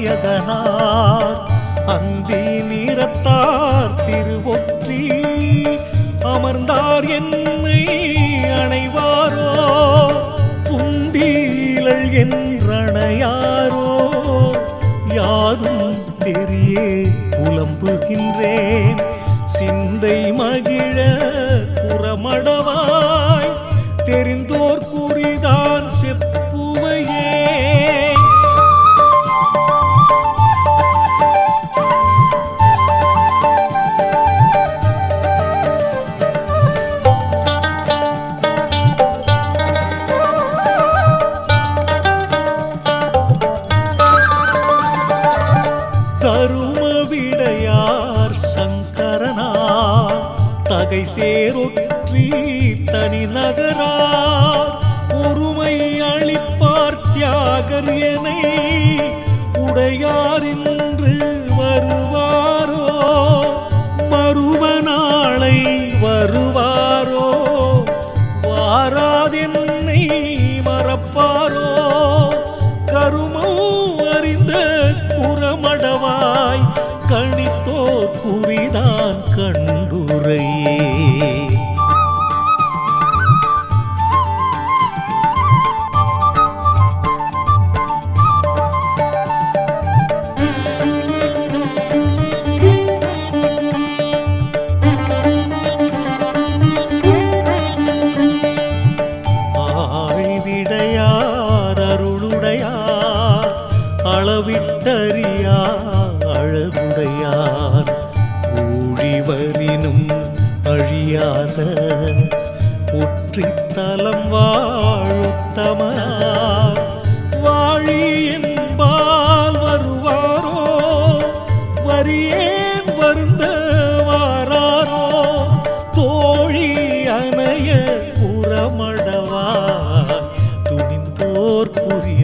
நாயகனார் அந்தி நிறத்தார் திருவொற்றி அமர்ந்தார் என்னை அணைவாரோ? புந்தீழல் என்றணையாரோ? யாரும் தெரியே புலம்புகின்றேன் சிந்தை மகிழ புறமடவாய். தெரிந்தோர் கூ தகை சேரொற்றி தனி நகரார். ஒருமை அளிப்பார் தியாகர் எனை உடையார் என்று வருவாரோ? மறுவ நாளை வருவாரோ? வாராதென்னை மறப்பாரோ? கருமோ அறிந்த குறமடவாய் கணித்தோ குறிதான் ஒற்றித்தலம் வாழுத்தமனார் வாழி என்பால் வருவாரோ? வரியேன் வருந்த வாராரோ? தோழி அணைய புறமடவாய் துணிந்தோர் புரினி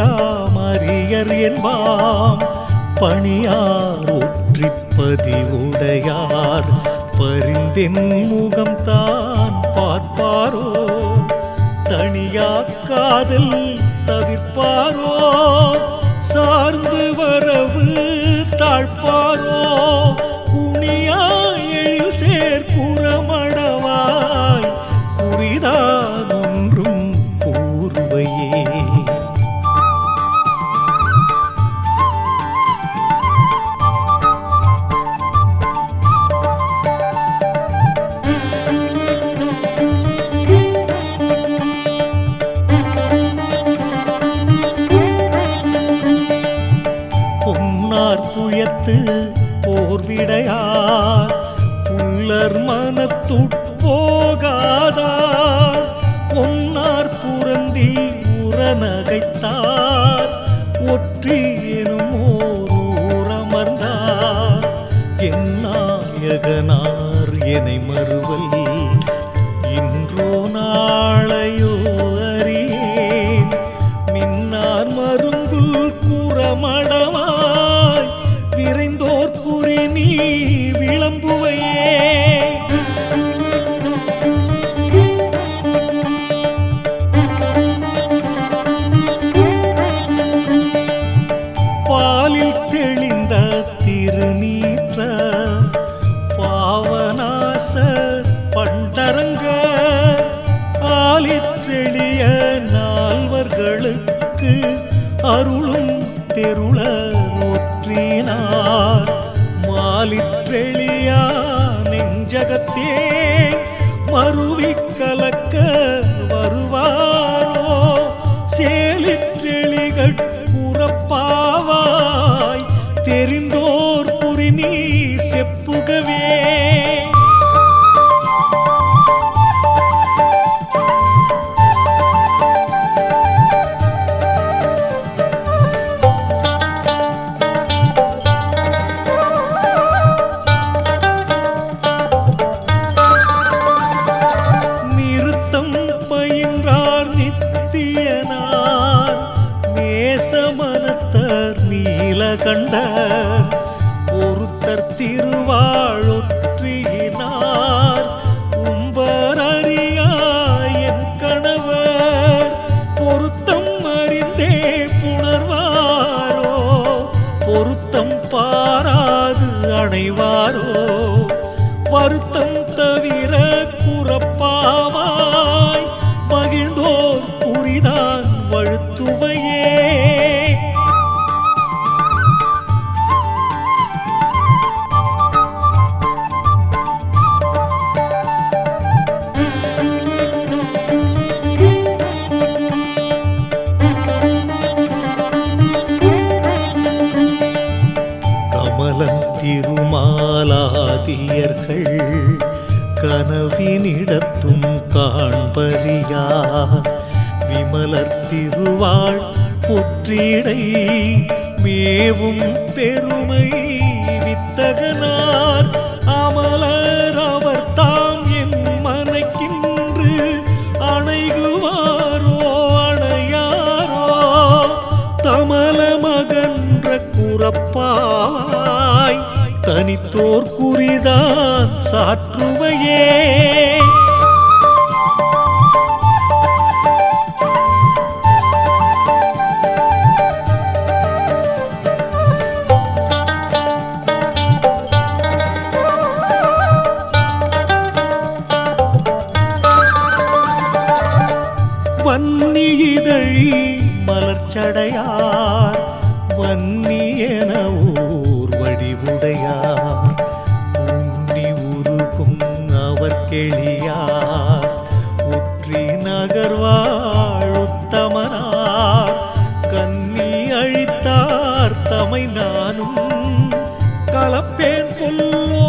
எல்லாம் அரியர் என்பாம். பணியார் ஒற்றிப்பதி உடையார் பரிந்தென் முகம் தான் பார்ப்பாரோ. தனியா காதல் தவிர்ப்பாரோ பொன்னார் புயத்து போர்விடையார் புல்லர் மனத்துட்போகாதார் பொன்னார் புரந்தி உரநகைத்தார். ஒற்றி எனும் ஓரமர்ந்தார் என் நாயகனார் எனை மறுவல். இன்றோ நாளையோ நால்வர்களுக்கு அருளும் தெருள ஒற்றினார் மாலிற்றெளியா நெஞ்சகத்தே மருவி கலக்க வருவாரோ சேலிற்றெளிகள் புறப்பாவாய் தெரிந்தோர் புரிநீ செப்புகவே. கண்டார். ஒருத்தர் திருவாழொற்றியினார் உம்பர் அறியா என் கணவர். பொருத்தம் அறிந்தே புணர்வாரோ? பொருத்தம் பாராது அணைவாரோ? வருத்தம் தவிர குறப்பாவாய். மகிழ்ந்தோர் புரிதான் வழுத்துவையே. கமலன் திருமாலாதியர்கள் கனவினிடத்தும் காண்பரியா விமலர் திருவாள் புற்றிடை மேவும் பெருமை சாற்றுவையே வன்னி இதழி மலர்ச்சடையார் வன்னி என ஊர் வடிவுடையார். கெளியார். உற்றி நகர்வாழ் உத்தமனார். கன்னி அழித்தார் தமை நானும். கலப்பேன் புல்லு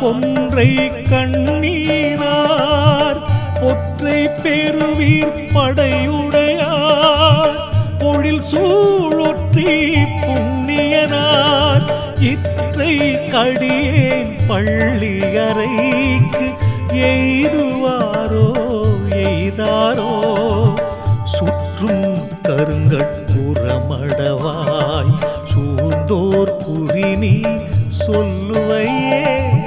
கொன்றை கண்ணீரார் ஒற்றை பெருவீர் படையுடையார் பொழில் சூழொற்றி புண்ணியனார் இற்றை கடியேன் பள்ளியறைக்கு எய்துவாரோ எய்தாரோ? சுற்றும் கருங்கட்புறமடவாய் சூழ்ந்தோர் குறினி சொல்லுவையே.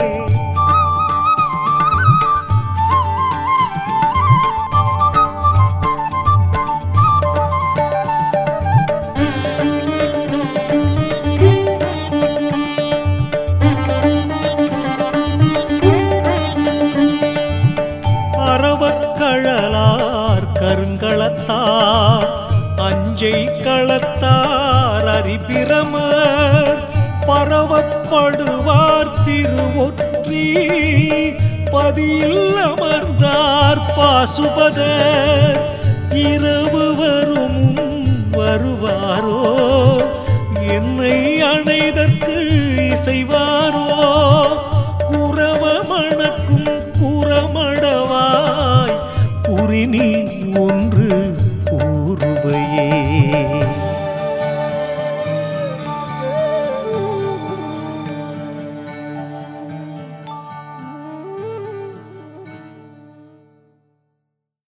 பரவப்படுவார் திருவொற்றி பதியில் அமர்ந்தார் பாசுபத இரவு வரும் வருவாரோ? என்னை அணைதற்கு இசைவாரோ?